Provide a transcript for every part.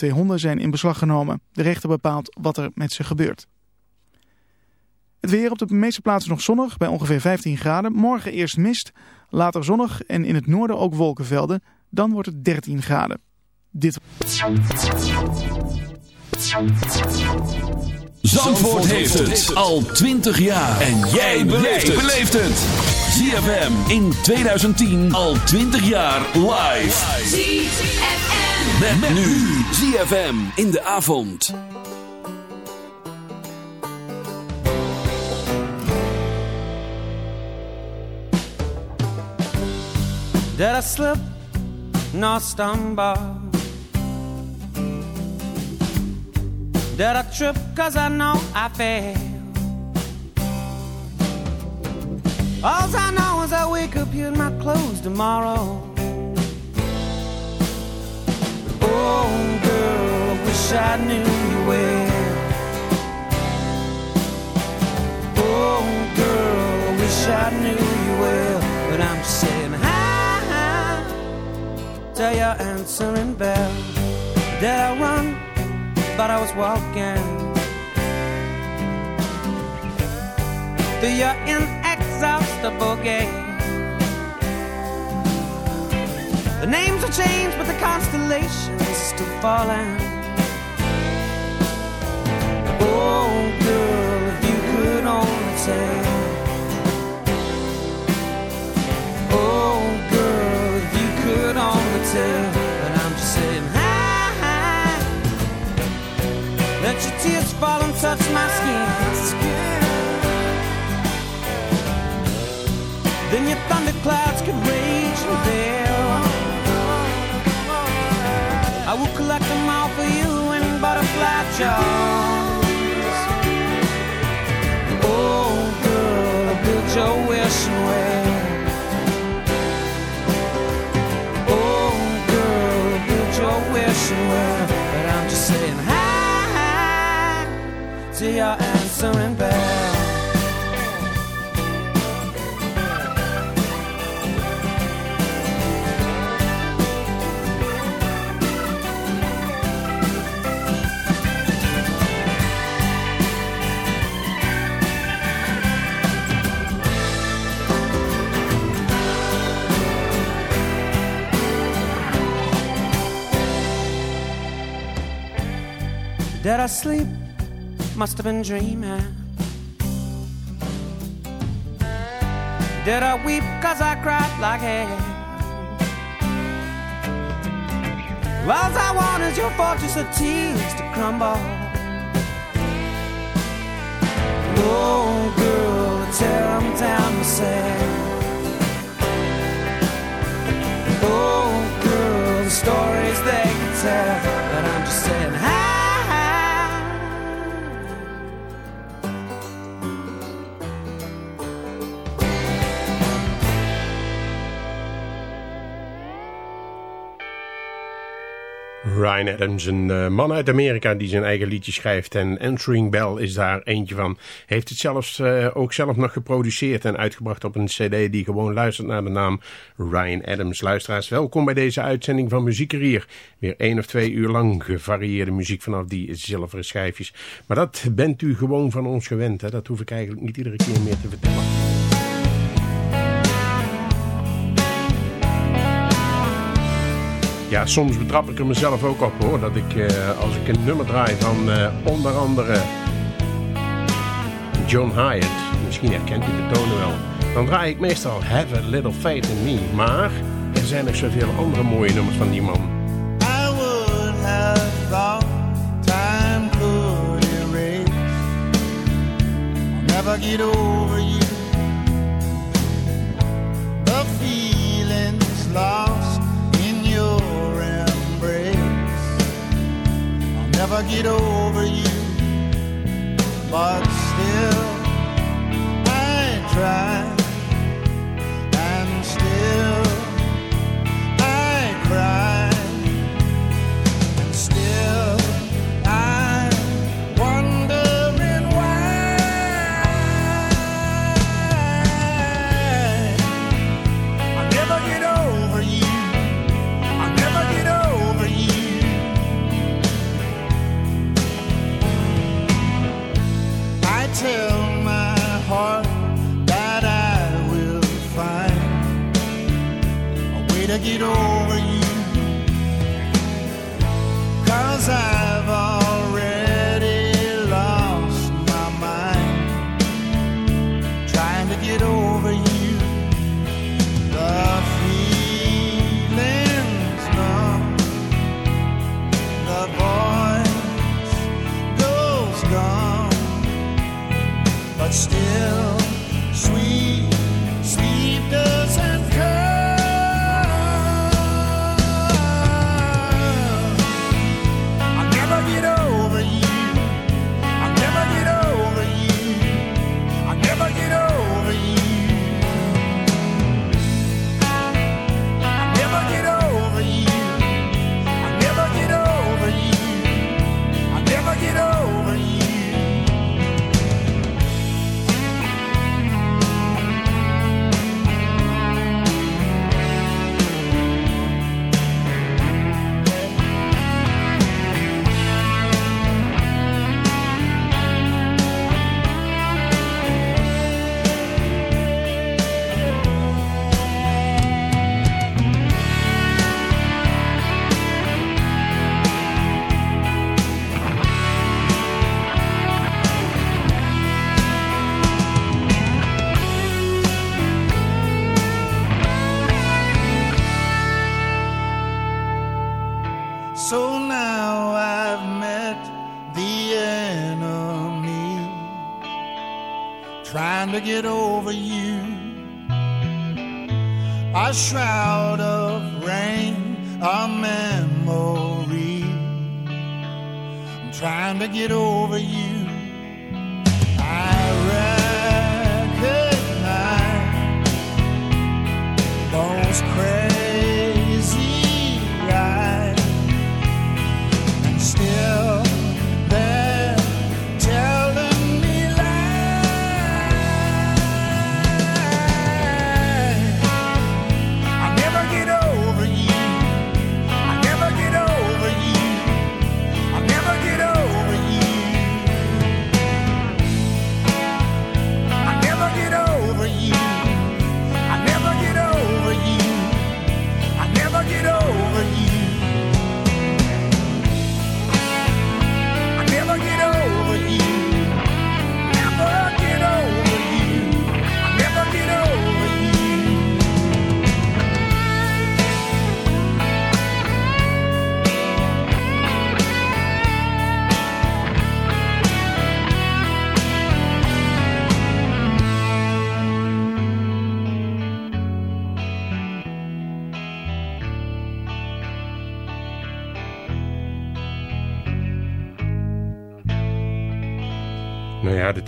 twee honden zijn in beslag genomen. De rechter bepaalt wat er met ze gebeurt. Het weer op de meeste plaatsen nog zonnig, bij ongeveer 15 graden. Morgen eerst mist, later zonnig en in het noorden ook wolkenvelden. Dan wordt het 13 graden. Dit... Zandvoort heeft het al 20 jaar. En jij beleeft het. ZFM in 2010 al 20 jaar live. ZFM. Met, met nu. ZFM in de avond. Did I slip? No stumble. Did I trip? Cause I know I failed. All I know is I wake up here in my clothes tomorrow. Oh, girl, wish I knew you well. Oh, girl, wish I knew you well. But I'm saying hi, hi to your answering bell. Did I run? But I was walking. Through your inexhaustible gate. The names have changed, but the constellations still falling. Oh, girl, if you could only tell. Oh, girl, if you could only tell. But I'm just saying, hi, hi. Let your tears fall and touch my skin. Then your thunderclouds could show. Did I sleep? Must have been dreaming. Did I weep cause I cried like hell? All I want is your fortress of tears to crumble. Oh, girl, tear them down myself. Oh, girl, the stories they can tell. But I'm just saying, hi. Ryan Adams, een uh, man uit Amerika die zijn eigen liedje schrijft. En Answering Bell is daar eentje van. Heeft het zelfs uh, ook zelf nog geproduceerd en uitgebracht op een cd die gewoon luistert naar de naam Ryan Adams. Luisteraars, welkom bij deze uitzending van Muziekerier. Weer één of twee uur lang gevarieerde muziek vanaf die zilveren schijfjes. Maar dat bent u gewoon van ons gewend. Hè? Dat hoef ik eigenlijk niet iedere keer meer te vertellen. Ja, soms betrap ik er mezelf ook op hoor. Dat ik uh, als ik een nummer draai van uh, onder andere John Hyatt. Misschien herkent u de tonen wel. Dan draai ik meestal Have a Little Faith in Me. Maar er zijn nog zoveel andere mooie nummers van die man. I would have thought time could erase. Never get over you. The feelings lost never get over you, but still I try, get over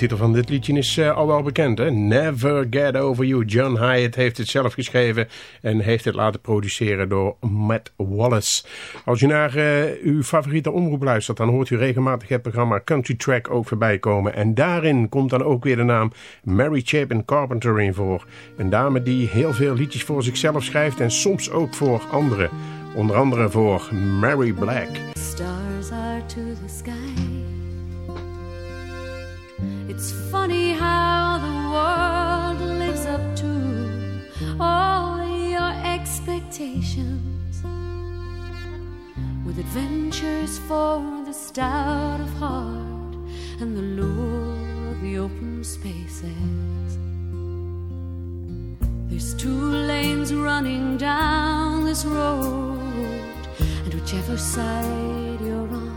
titel van dit liedje is eh, al wel bekend. Hè? Never Get Over You. John Hyatt heeft het zelf geschreven en heeft het laten produceren door Matt Wallace. Als u naar eh, uw favoriete omroep luistert, dan hoort u regelmatig het programma Country Track ook voorbij komen. En daarin komt dan ook weer de naam Mary Chapin Carpenter in voor. Een dame die heel veel liedjes voor zichzelf schrijft en soms ook voor anderen. Onder andere voor Mary Black. Stars are to the sky. It's funny how the world lives up to all your expectations. With adventures for the stout of heart and the lure of the open spaces. There's two lanes running down this road, and whichever side you're on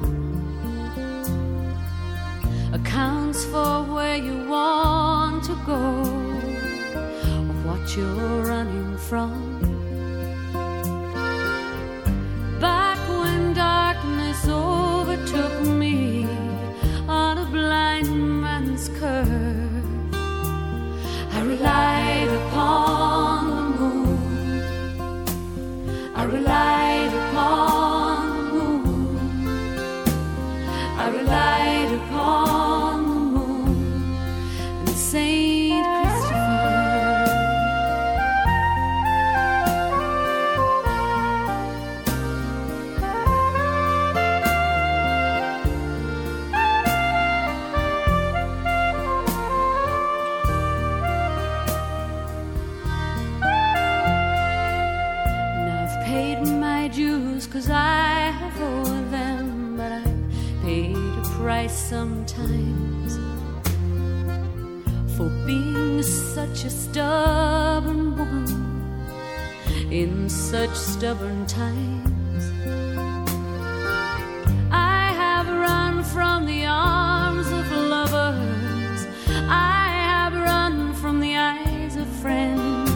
accounts for where you want to go what you're running from. A stubborn woman in such stubborn times. I have run from the arms of lovers, I have run from the eyes of friends,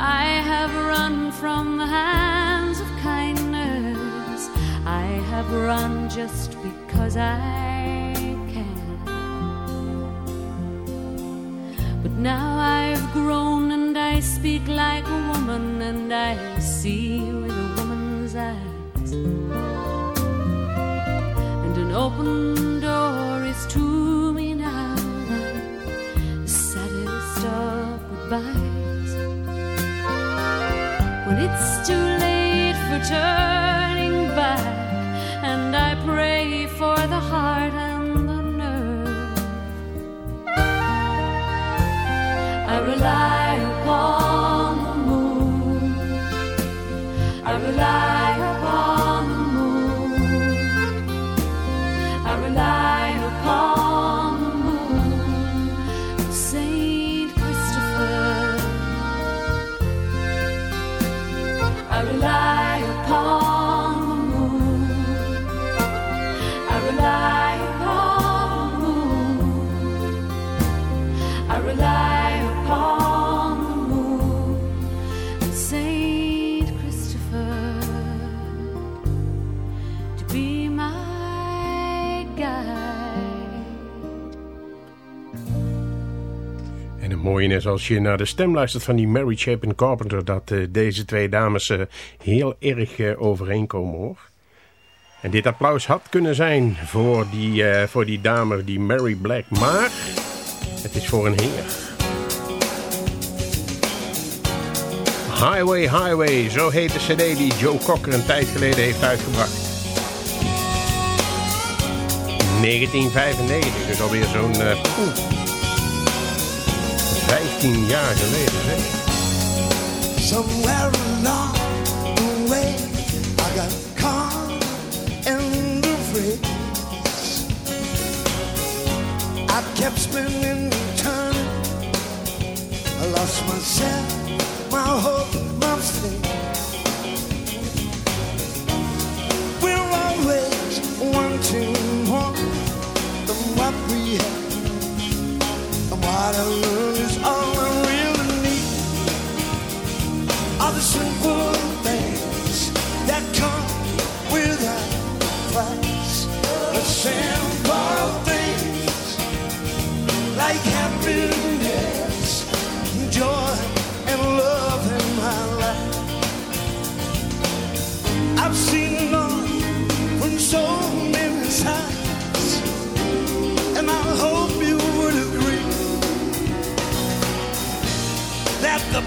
I have run from the hands of kindness, I have run just because I now I've grown and I speak like a woman and I see with a woman's eyes. And an open door is to me now, the saddest of goodbyes. When it's too late for turning I Als je naar de stem luistert van die Mary Chapin Carpenter... dat eh, deze twee dames eh, heel erg eh, overeenkomen hoor. En dit applaus had kunnen zijn voor die, voor die dame, die Mary Black. Maar het is voor een heer. Highway, Highway, zo heet de cd die Joe Cocker een tijd geleden heeft uitgebracht. 1995, dus alweer zo'n 15 jaar geleden. Zeg. Somewhere along the way, I got caught in the race. I kept spinning and turning. I lost myself, my hope, my faith. We're always wanting more than what we have. And what I learned is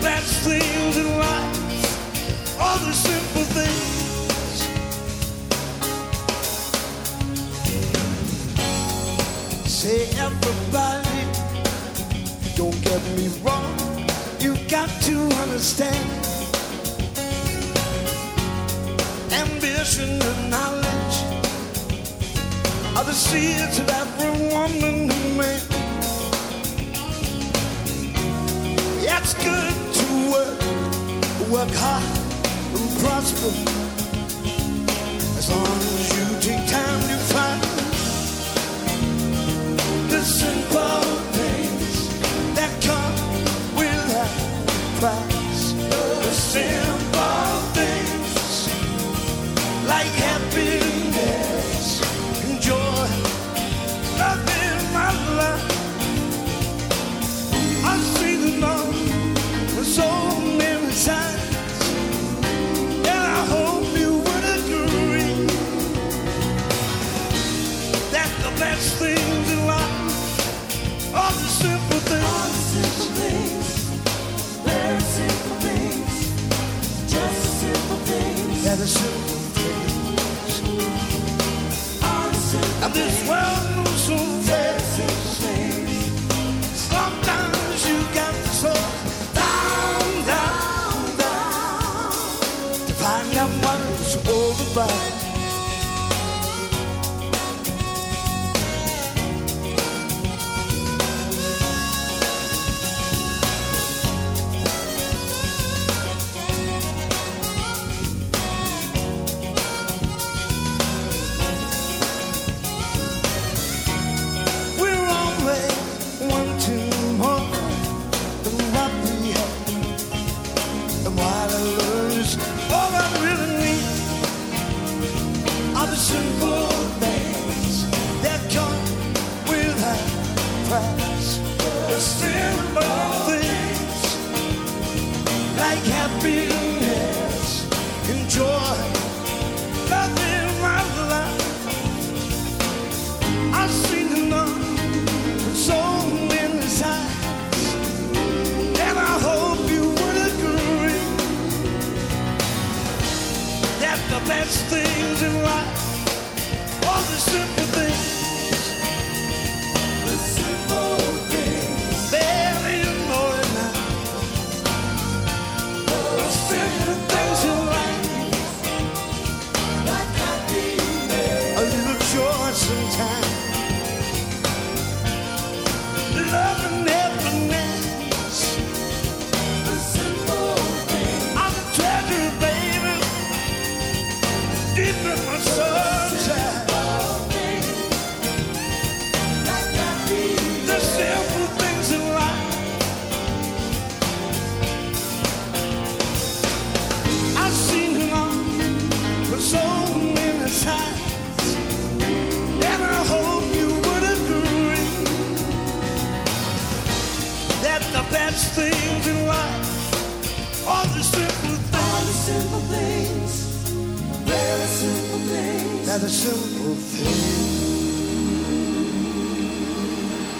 best things in life are the simple things. Say everybody, don't get me wrong, you got to understand. Ambition and knowledge are the seeds of every woman and man. It's good work hard and prosper. should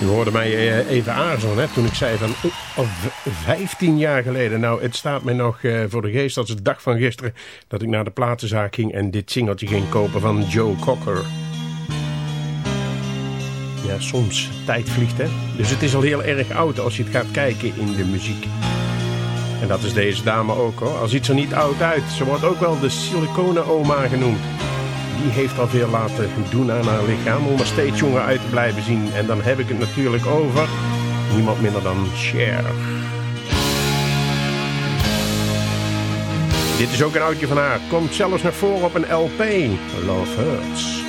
U hoorde mij eh, even aarzelen hè, toen ik zei van oh, oh, v- 15 jaar geleden. Nou, het staat mij nog eh, voor de geest als de dag van gisteren dat ik naar de platenzaak ging en dit singeltje ging kopen van Joe Cocker. Ja, soms tijd vliegt hè. Dus het is al heel erg oud als je het gaat kijken in de muziek. En dat is deze dame ook hoor. Al ziet ze niet oud uit. Ze wordt ook wel de siliconen oma genoemd. Die heeft al veel laten doen aan haar lichaam om er steeds jonger uit te blijven zien. En dan heb ik het natuurlijk over niemand minder dan Cher. Dit is ook een oudje van haar. Komt zelfs naar voren op een LP. Love Hurts.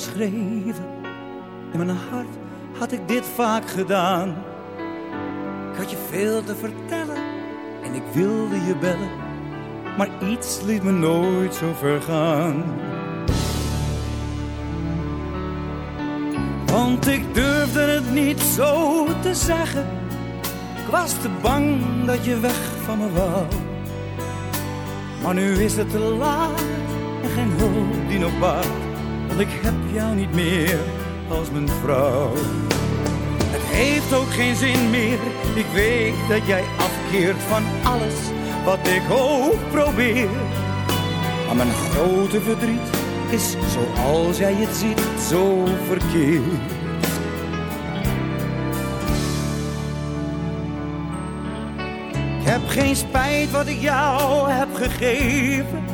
Geschreven. In mijn hart had ik dit vaak gedaan. Ik had je veel te vertellen en ik wilde je bellen. Maar iets liet me nooit zo ver gaan. Want ik durfde het niet zo te zeggen. Ik was te bang dat je weg van me wou. Maar nu is het te laat en geen hulp die nog baat. Want ik heb jou niet meer als mijn vrouw. Het heeft ook geen zin meer. Ik weet dat jij afkeert van alles wat ik ook probeer. Maar mijn grote verdriet is zoals jij het ziet, zo verkeerd. Ik heb geen spijt wat ik jou heb gegeven.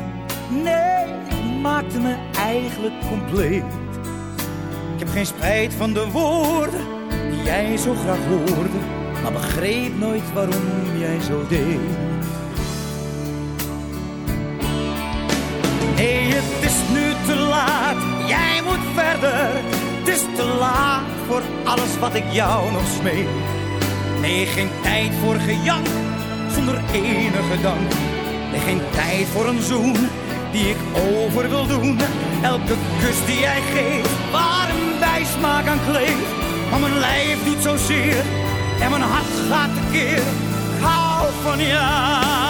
Nee, het maakte me eigenlijk compleet. Ik heb geen spijt van de woorden die jij zo graag hoorde. Maar begreep nooit waarom jij zo deed. Nee, het is nu te laat. Jij moet verder. Het is te laat voor alles wat ik jou nog smeek. Nee, geen tijd voor gejank zonder enige dank. Nee, geen tijd voor een zoen die ik over wil doen. Elke kus die jij geeft, waar een aan kleeft. Maar mijn lijf doet zozeer en mijn hart gaat tekeer. Ik hou van jou.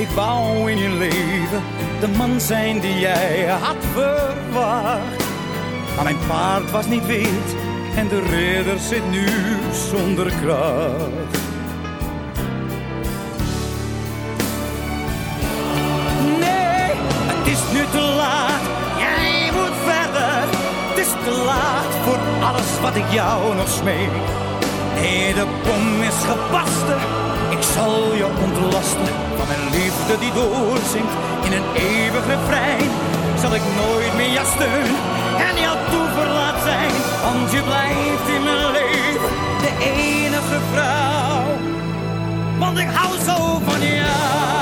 Ik wou in je leven de man zijn die jij had verwacht. Maar mijn paard was niet wit en de ridder zit nu zonder kracht. Nee, het is nu te laat, jij moet verder. Het is te laat voor alles wat ik jou nog smeek. Nee, de bom is gebarsten. Ik zal je ontlasten die doorzingt in een eeuwig refrein. Zal ik nooit meer jou steun en jouw toeverlaat zijn. Want je blijft in mijn leven de enige vrouw. Want ik hou zo van jou.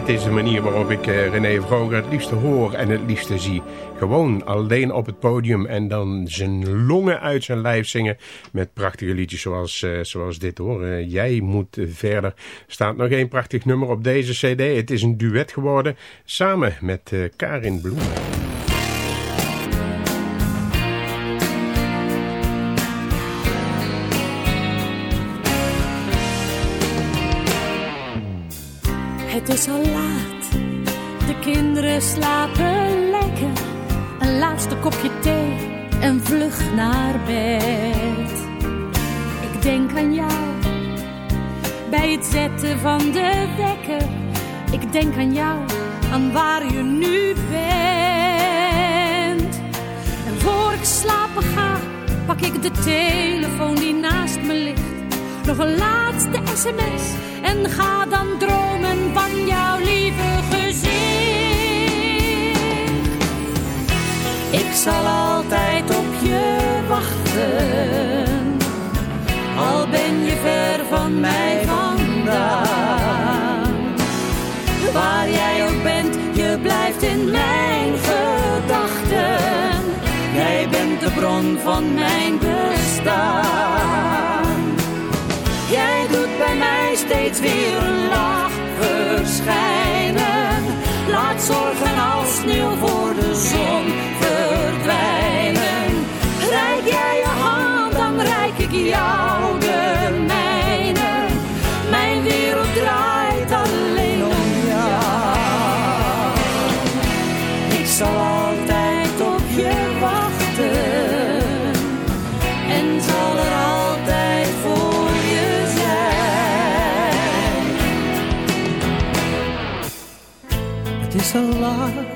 Dit is de manier waarop ik eh, René Vroger het liefste hoor en het liefste zie. Gewoon alleen op het podium en dan zijn longen uit zijn lijf zingen met prachtige liedjes zoals, eh, zoals dit hoor. Eh, Jij moet verder. staat nog één prachtig nummer op deze cd. Het is een duet geworden samen met Karin Bloem. Het is al kinderen slapen lekker. Een laatste kopje thee en vlug naar bed. Ik denk aan jou bij het zetten van de wekker. Ik denk aan jou, aan waar je nu bent. En voor ik slapen ga, pak ik de telefoon die naast me ligt. Nog een laatste sms en ga dan dromen van jouw lieve zal altijd op je wachten, al ben je ver van mij vandaan. Waar jij ook bent, je blijft in mijn gedachten. Jij bent de bron van mijn bestaan. Jij doet bij mij steeds weer een lach verschijnen. Laat zorgen als sneeuw voor de zon verdwijnen. Rijk jij je hand, dan rijk ik jou de mijne. Mijn wereld draait alleen om jou. Ik zal altijd op je wachten en zal er altijd voor je zijn. Het is al laat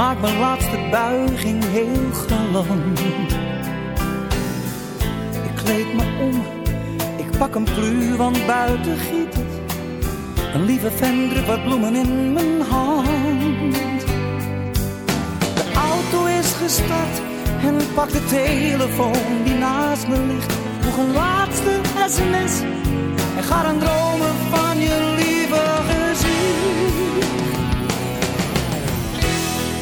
maak mijn laatste buiging heel galant. Ik kleed me om, ik pak een plu, want buiten giet het. Een lieve vent wat bloemen in mijn hand. De auto is gestart en pak de telefoon die naast me ligt. Nog een laatste sms en ga dan dromen van je lieve gezicht.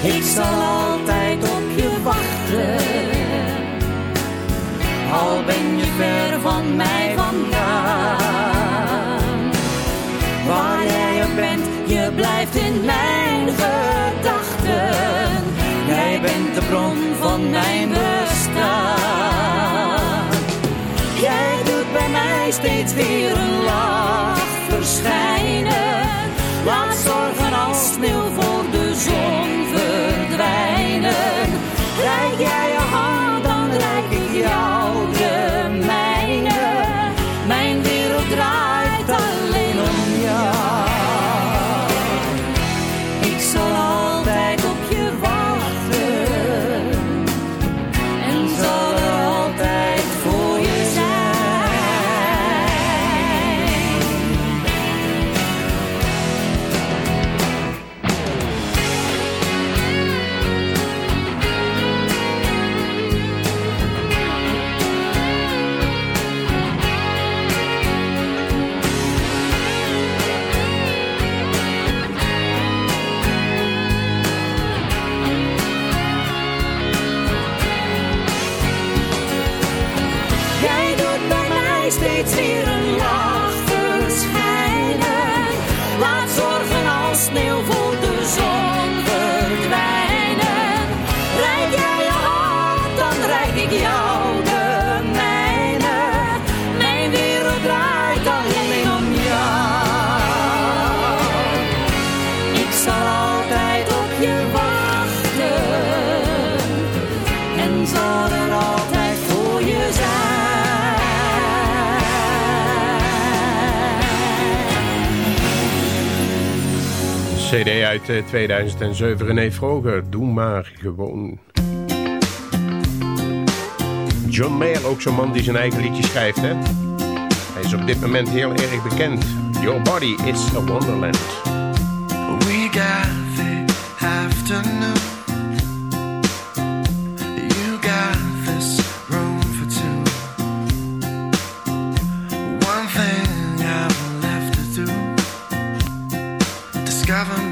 Ik zal altijd op je wachten, al ben je ver van mij vandaan. Waar jij ook bent, je blijft in mijn gedachten. Jij bent de bron van mijn bestaan. Jij doet bij mij steeds weer een lach verschijnen. Laat zorgen als sneeuw voor de zon uit eh, 2007, René Vroger, doe maar gewoon. John Mayer, ook zo'n man die zijn eigen liedje schrijft, hè? Hij is op dit moment heel erg bekend. Your body is a wonderland. We got the afternoon. You got this room for two. One thing left to do. Discover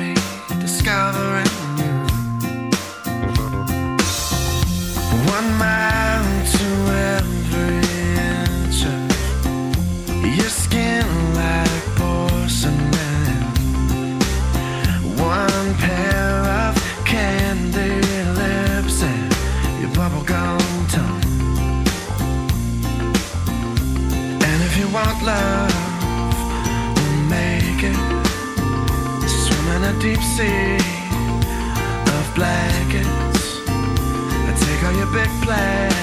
sea of blankets. I Take all your big plans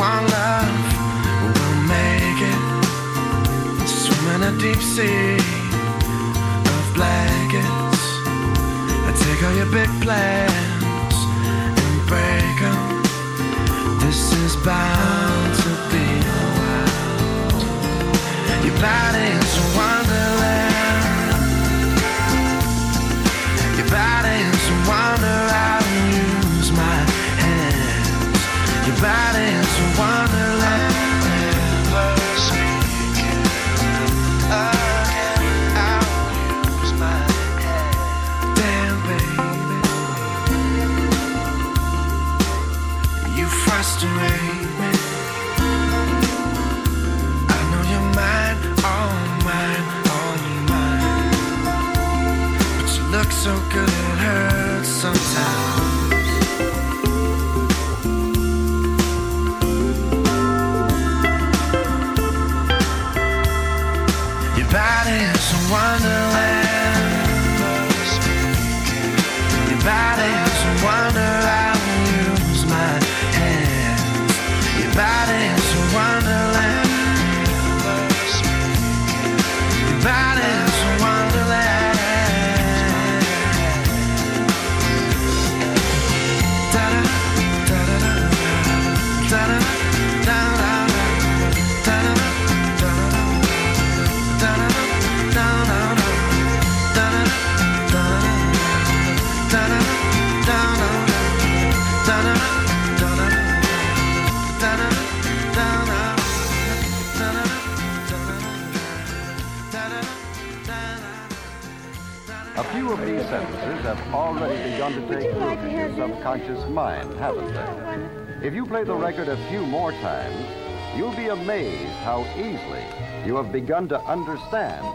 want love? We'll make it. Swim in a deep sea of blankets. I take all your big plans and break 'em. This is bound to be a while. Your body is a wonderland. Your body is a wonder. I will use my hands. Your body is a already begun to take root in your subconscious mind, haven't they? If you play the record a few more times, you'll be amazed how easily you have begun to understand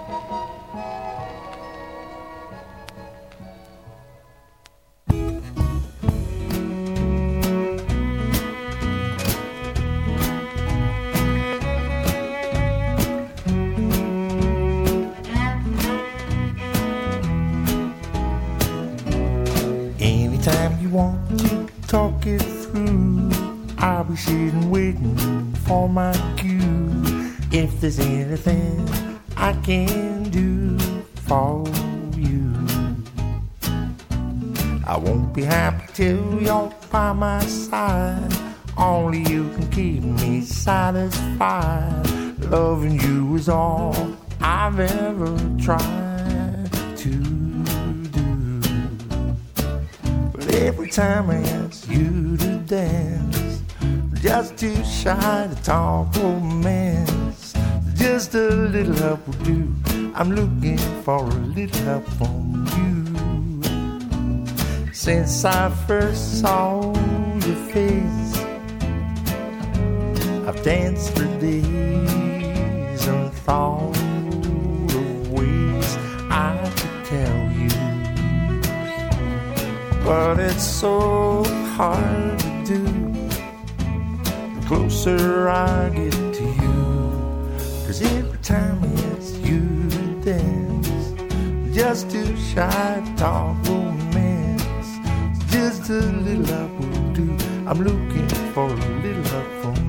want to talk it through, I'll be sitting waiting for my cue. If there's anything I can do for you, I won't be happy till you're by my side. Only you can keep me satisfied. Loving you is all I've ever tried every time I ask you to dance, just too shy to talk romance. Just a little help will do. I'm looking for a little help from you. Since I first saw your face, I've danced for days and thought But it's so hard to do the closer I get to you. Cause every time I ask you to dance, just too shy to talk romance. Just a little help will do. I'm looking for a little help from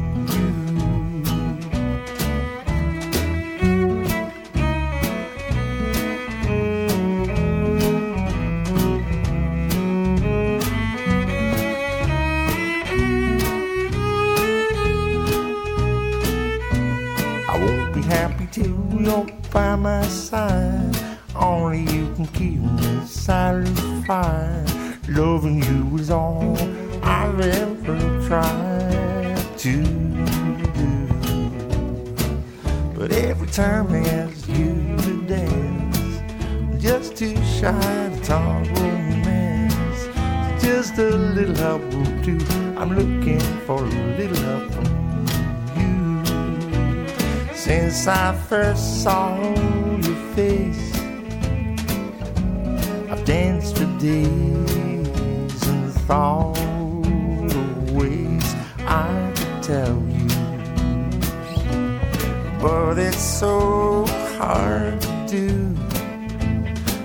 ever tried to do. But every time I ask you to dance, I'm just too shy to talk romance. Just a little help will do. I'm looking for a little help from you. Since I first saw your face, I've danced for days and thought tell you. But it's so hard to do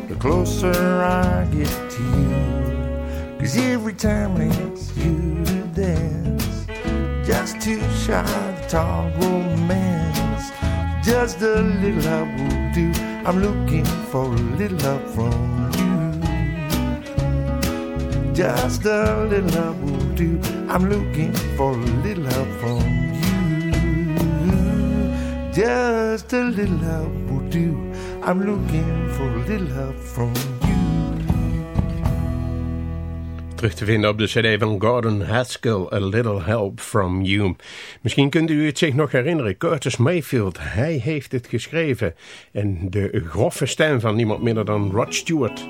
the closer I get to you. Cause every time I ask you to dance, just too shy to talk romance. Just a little help will do. I'm looking for a little help from you. Just a little help will do. I'm looking for a little help from you. Just a little help will do. I'm looking for a little help from you. Terug te vinden op de cd van Gordon Haskell, A Little Help From You. Misschien kunt u het zich nog herinneren, Curtis Mayfield, hij heeft het geschreven. En de grove stem van niemand minder dan Rod Stewart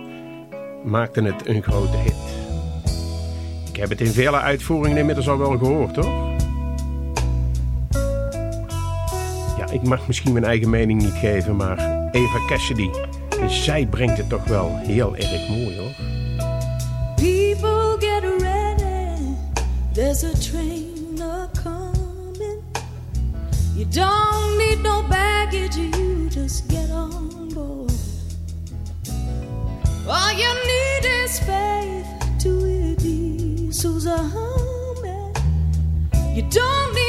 maakte het een grote hit. Ik heb het in vele uitvoeringen inmiddels al wel gehoord, hoor. Ja, ik mag misschien mijn eigen mening niet geven, maar Eva Cassidy, zij brengt het toch wel heel erg mooi, hoor. People get ready, there's a train coming. You don't need no baggage You don't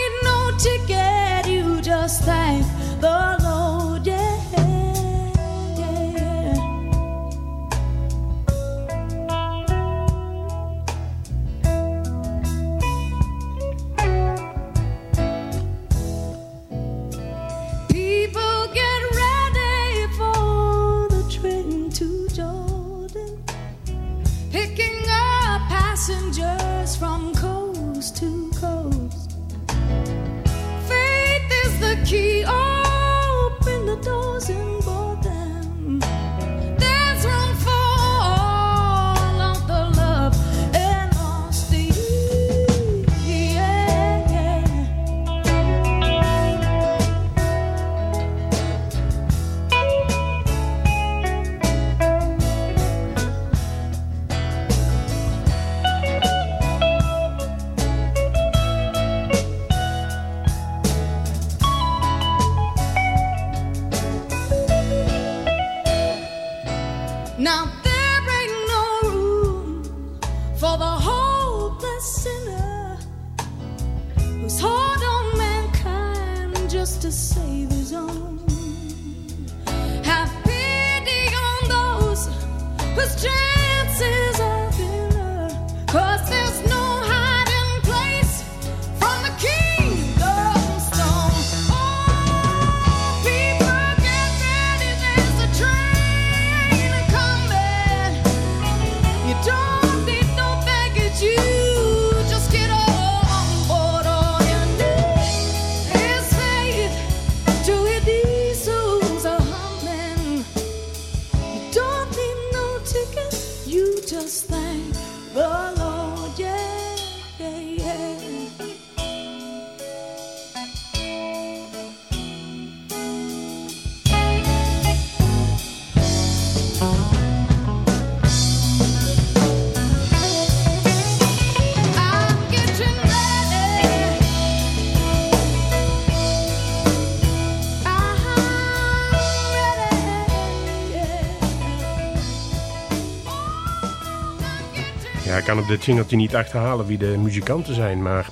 kan op dit singeltje niet achterhalen wie de muzikanten zijn, maar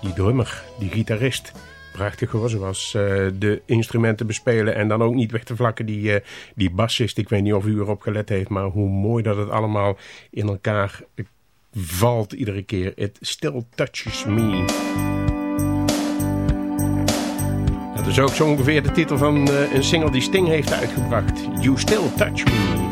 die drummer, die gitarist, prachtig hoor. Zoals eh, de instrumenten bespelen en dan ook niet weg te vlakken die, eh, die bassist. Ik weet niet of u erop gelet heeft, maar hoe mooi dat het allemaal in elkaar valt iedere keer. It still touches me. Dat is ook zo ongeveer de titel van eh, een single die Sting heeft uitgebracht. You Still Touch Me.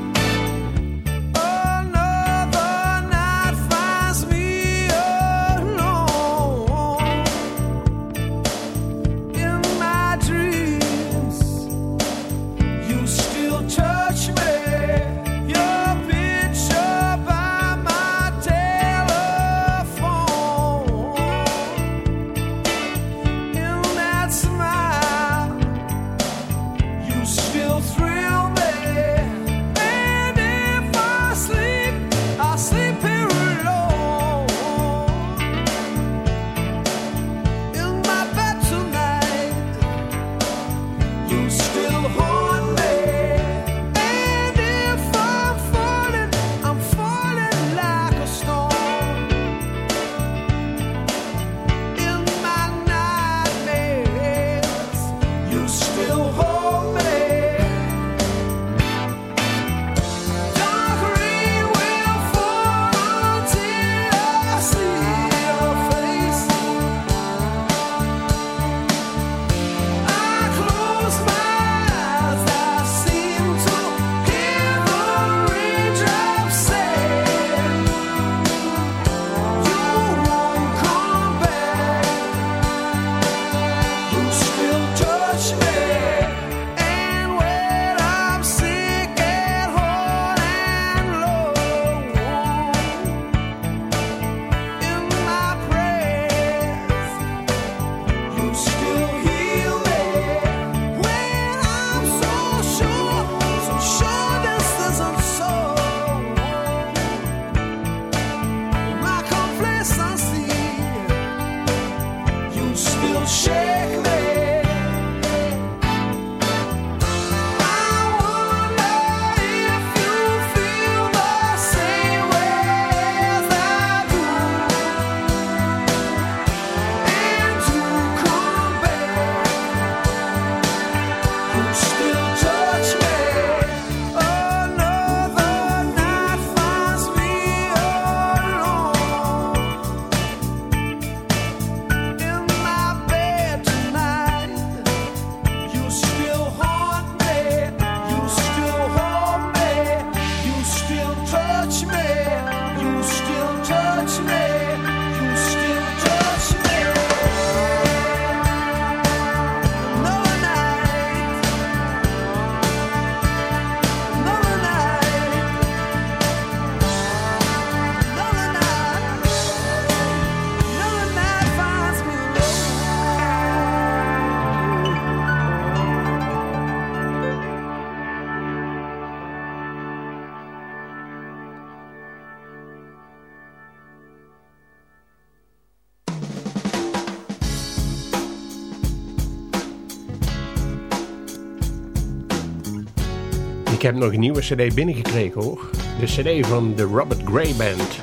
Heb nog een nieuwe cd binnengekregen hoor. De cd van de Robert Gray Band.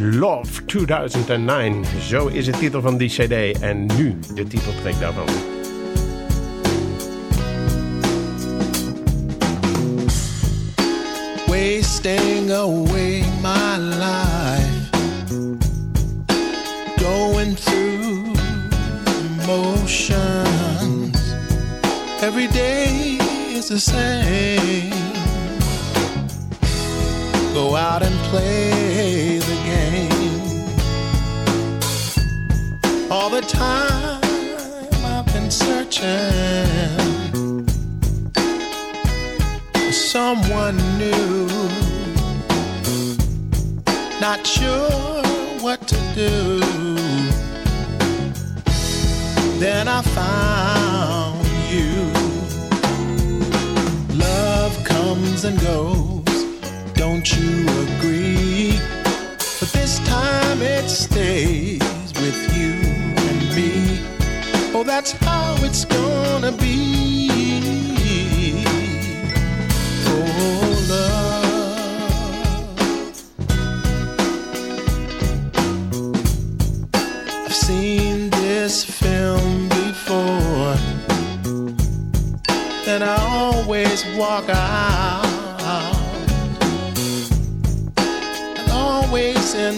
Love 2009. Zo is de titel van die cd. En nu de titeltrack daarvan. Wasting away the same. Go out and play the game. All the time I've been searching for someone new. Not sure what to do. Then I found you. Comes and goes, don't you agree? But this time it stays with you and me. Oh, that's how it's gonna be.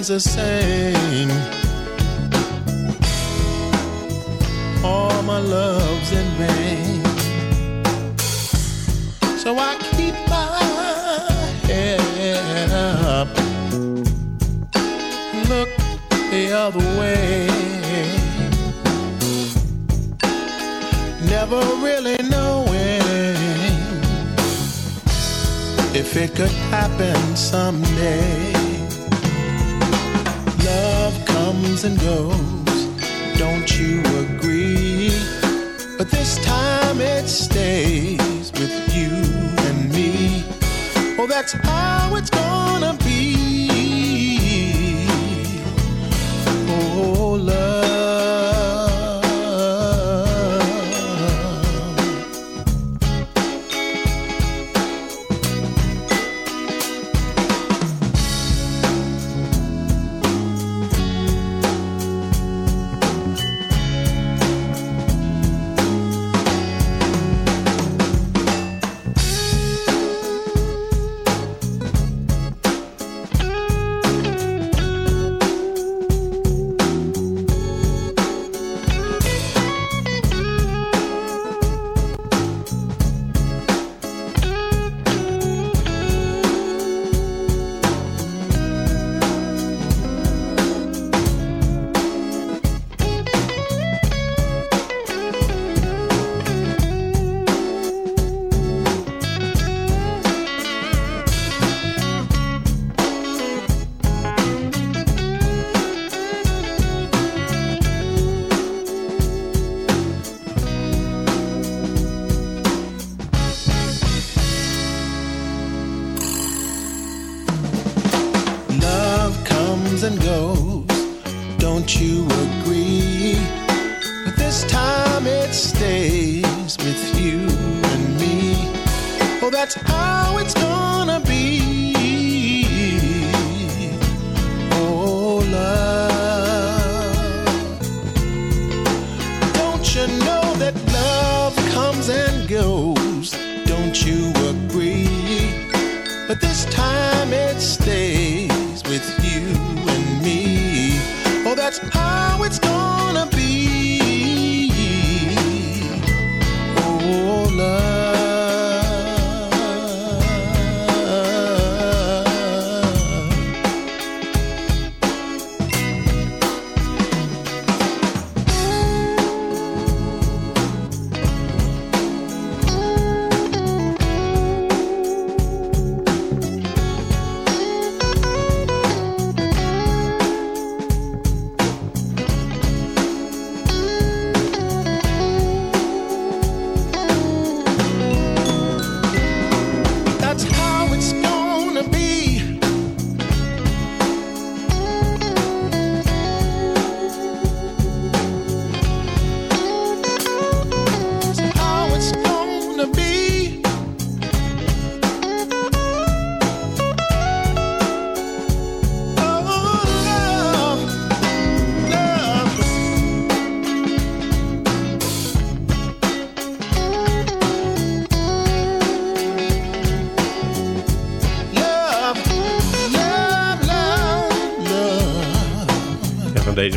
The same.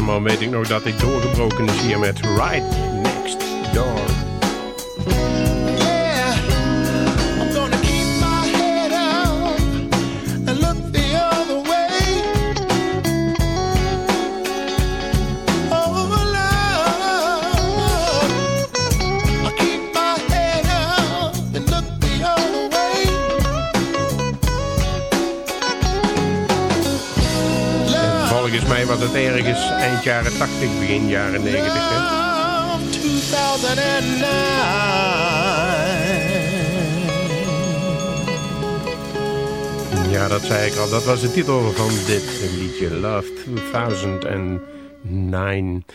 Man weet ik nog dat hij doorgebroken is hier met Right Het ergens eind jaren 80, begin jaren 90. Hè? love 2009. Ja, dat zei ik al. Dat was de titel van dit liedje. Love 2009.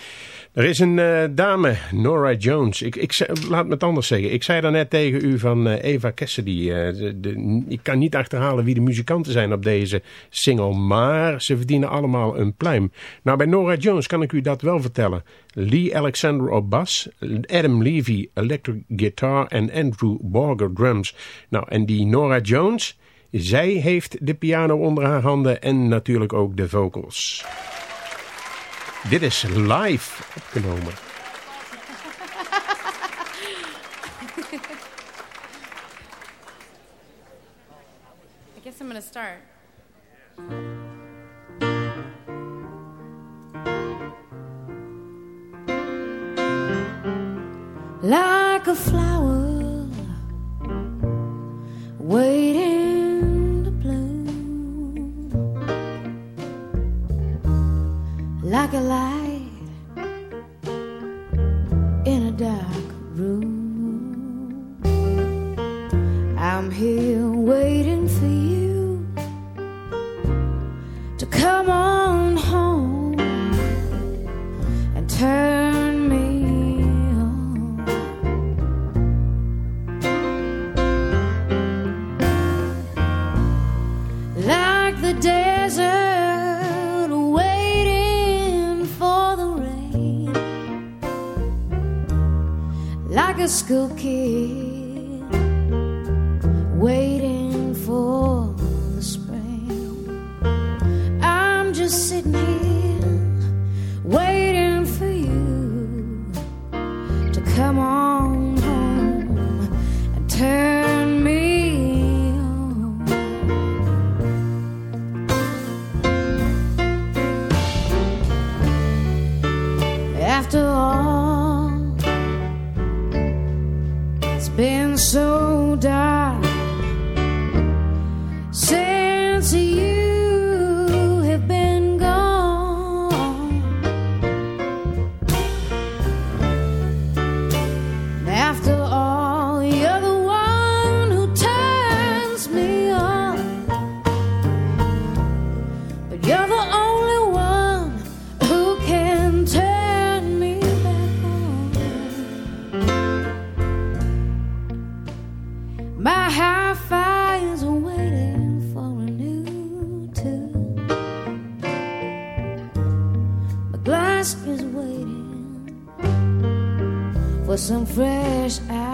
Er is een eh, dame, Nora Jones. Ik, ik, laat me het anders zeggen. Ik zei daarnet tegen u van eh, Eva Cassidy. de, de- ik kan niet achterhalen wie de muzikanten zijn op deze single. Maar ze verdienen allemaal een pluim. Nou, bij Nora Jones kan ik u dat wel vertellen. Lee Alexander op bas. Adam Levy electric guitar. En Andrew Borger drums. Nou, en die Nora Jones... Zij heeft de piano onder haar handen en natuurlijk ook de vocals. Dit is live opgenomen. I guess I'm gonna start. Like a flower school kid My hi-fi is waiting for a new tune. My glass is waiting for some fresh ice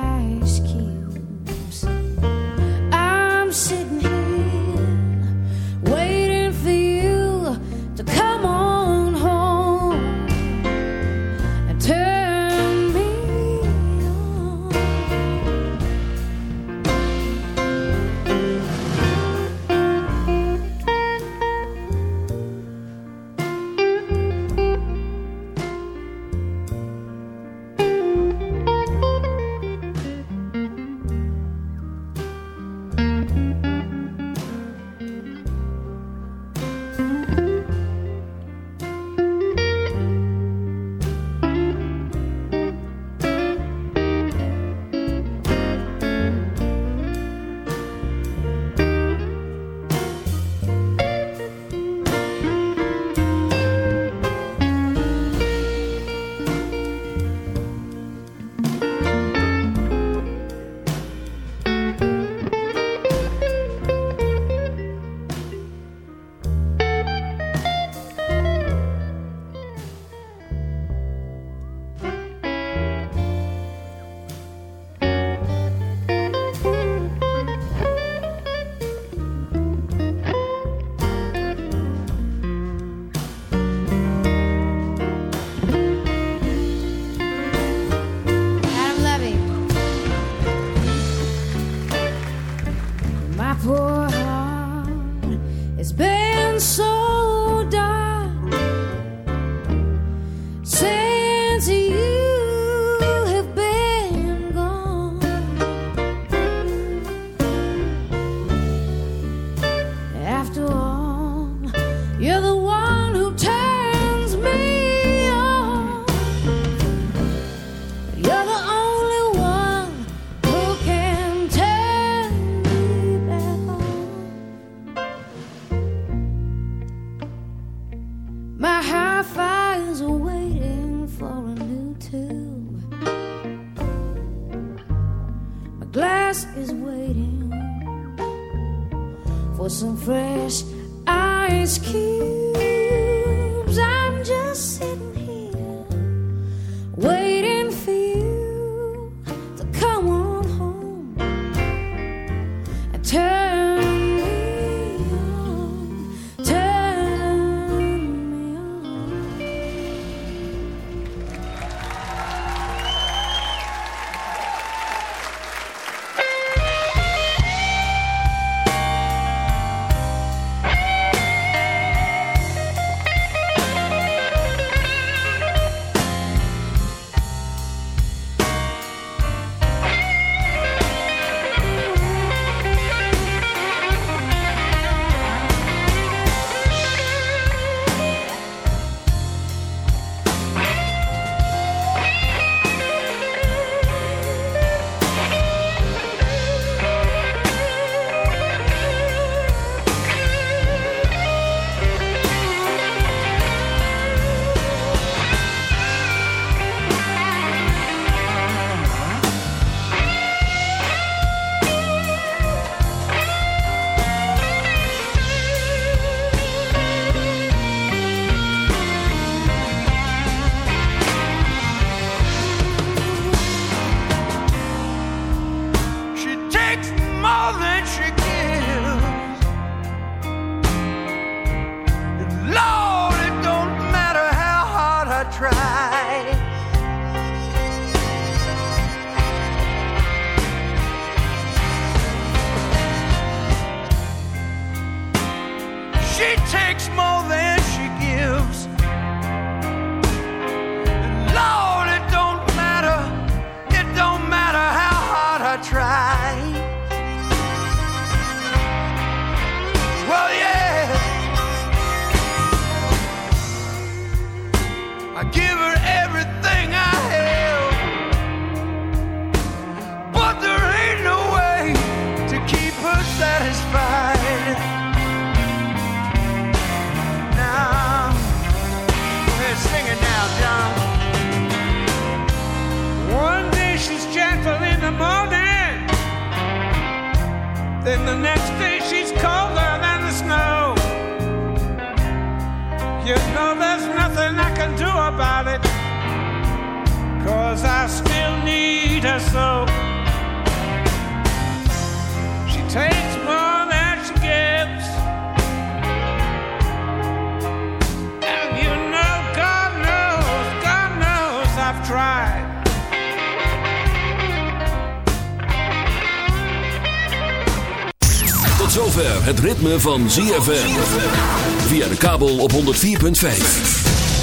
ritme van ZFM. Via de kabel op 104.5.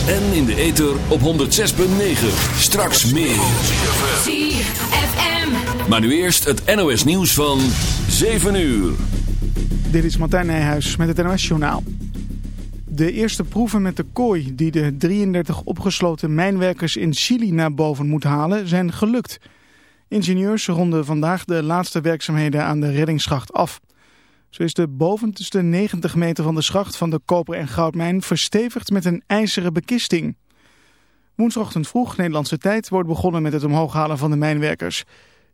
En in de ether op 106.9. Straks meer. ZFM. Maar nu eerst het NOS nieuws van 7 uur. Dit is Martijn Nijhuis met het NOS-journaal. De eerste proeven met de kooi die de 33 opgesloten mijnwerkers in Chili naar boven moet halen zijn gelukt. Ingenieurs ronden vandaag de laatste werkzaamheden aan de reddingsschacht af. Zo is de bovenste 90 meter van de schacht van de koper- en goudmijn verstevigd met een ijzeren bekisting. Woensdagochtend vroeg, Nederlandse tijd, wordt begonnen met het omhooghalen van de mijnwerkers.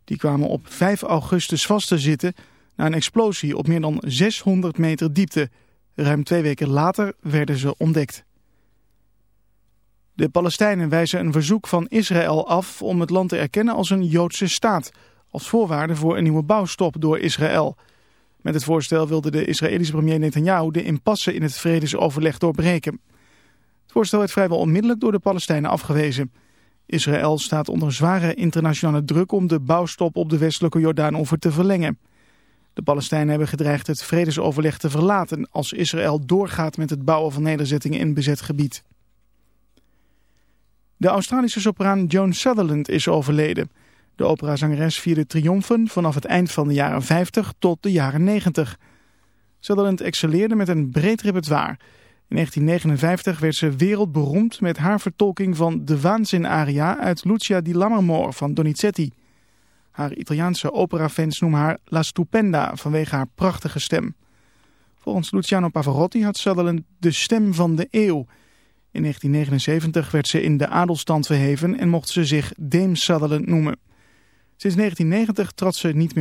Die kwamen op 5 augustus vast te zitten na een explosie op meer dan 600 meter diepte. Ruim twee weken later werden ze ontdekt. De Palestijnen wijzen een verzoek van Israël af om het land te erkennen als een Joodse staat, als voorwaarde voor een nieuwe bouwstop door Israël. Met het voorstel wilde de Israëlische premier Netanyahu de impasse in het vredesoverleg doorbreken. Het voorstel werd vrijwel onmiddellijk door de Palestijnen afgewezen. Israël staat onder zware internationale druk om de bouwstop op de westelijke Jordaanoever te verlengen. De Palestijnen hebben gedreigd het vredesoverleg te verlaten als Israël doorgaat met het bouwen van nederzettingen in bezet gebied. De Australische sopraan Joan Sutherland is overleden. De operazangeres vierde triomfen vanaf het eind van de jaren 50 tot de jaren 90. Sutherland excelleerde met een breed repertoire. In 1959 werd ze wereldberoemd met haar vertolking van de waanzin-aria uit Lucia di Lammermoor van Donizetti. Haar Italiaanse operafans noemen haar La Stupenda vanwege haar prachtige stem. Volgens Luciano Pavarotti had Sutherland de stem van de eeuw. In 1979 werd ze in de adelstand verheven en mocht ze zich Dame Sutherland noemen. Sinds 1990 trad ze niet meer